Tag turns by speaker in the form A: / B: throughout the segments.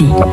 A: sur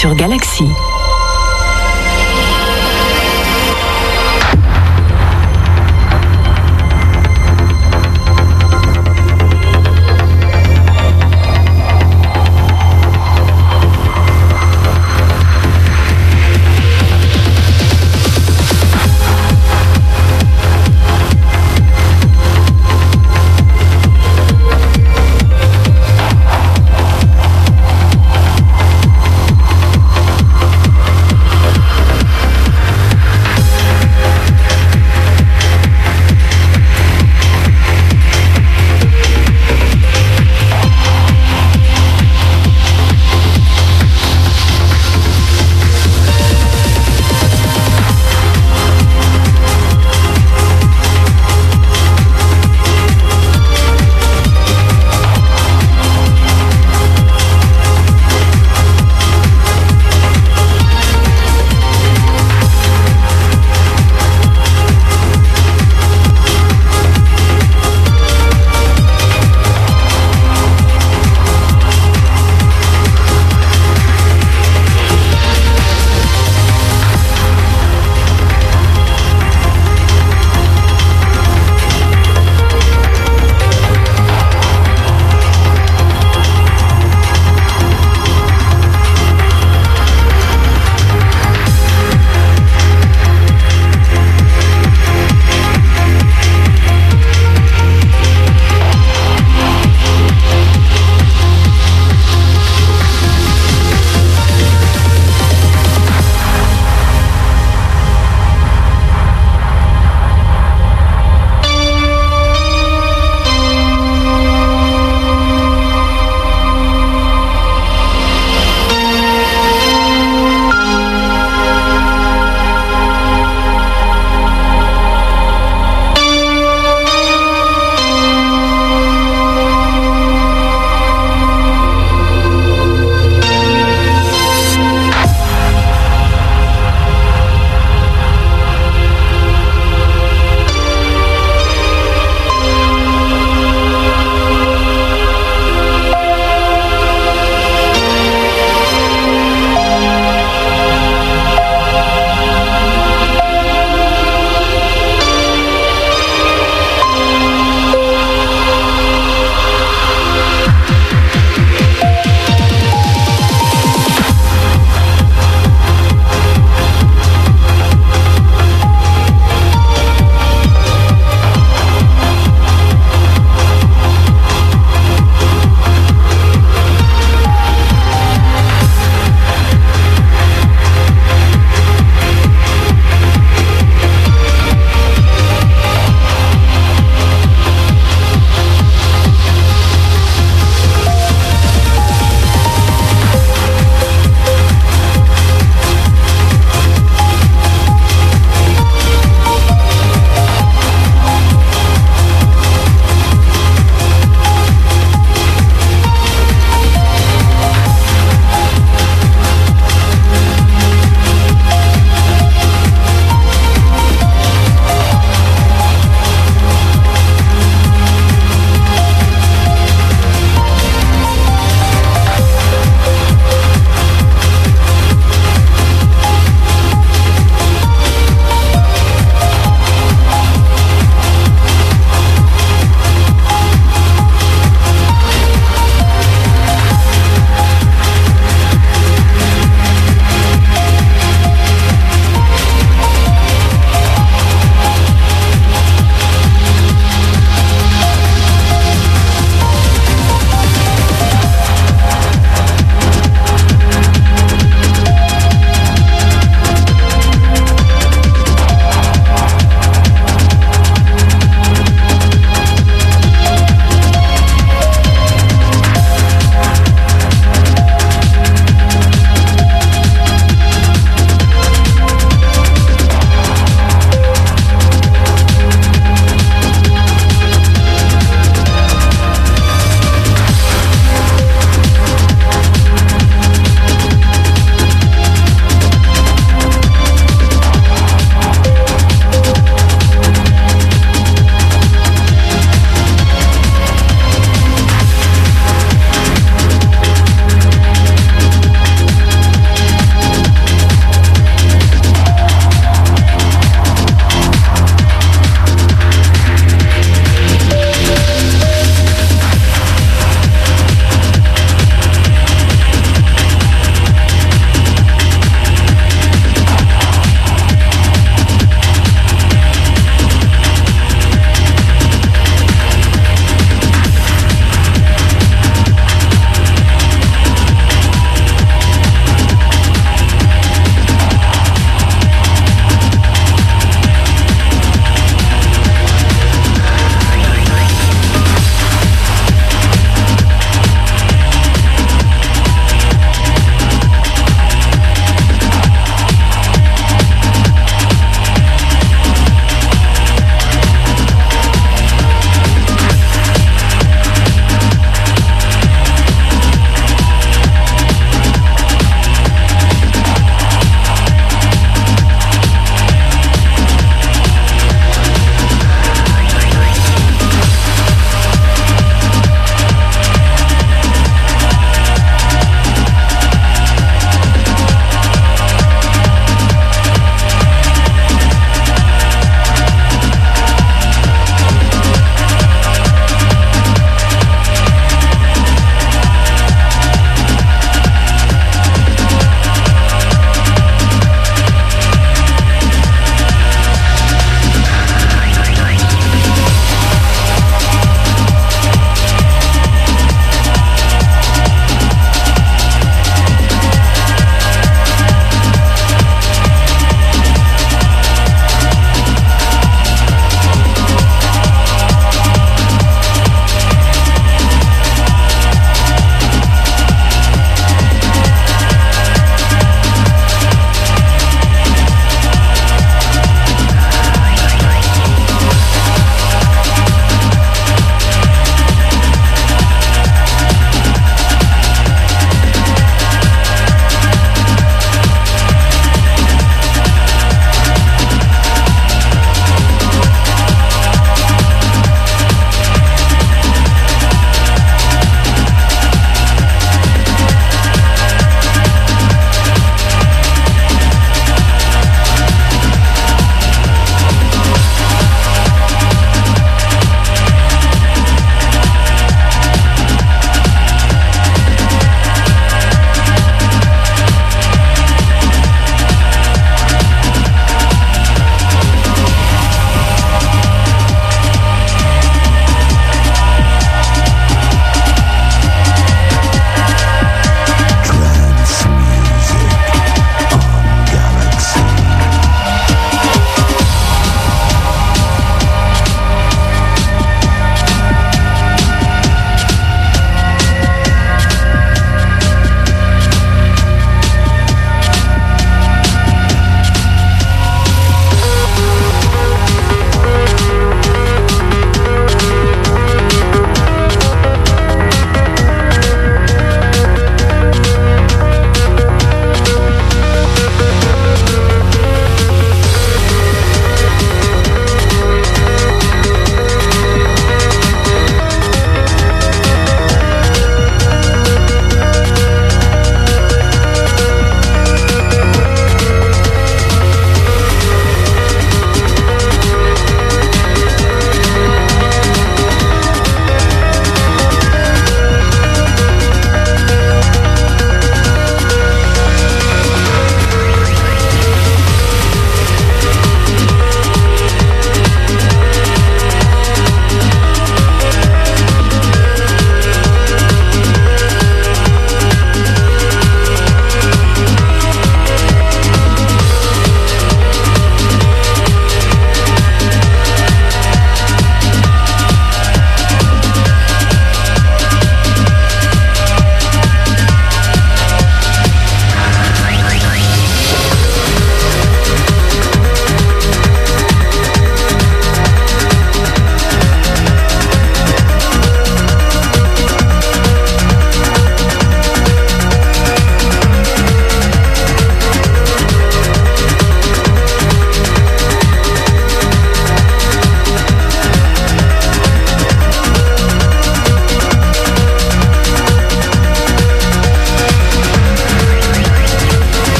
B: sur
A: Galaxy.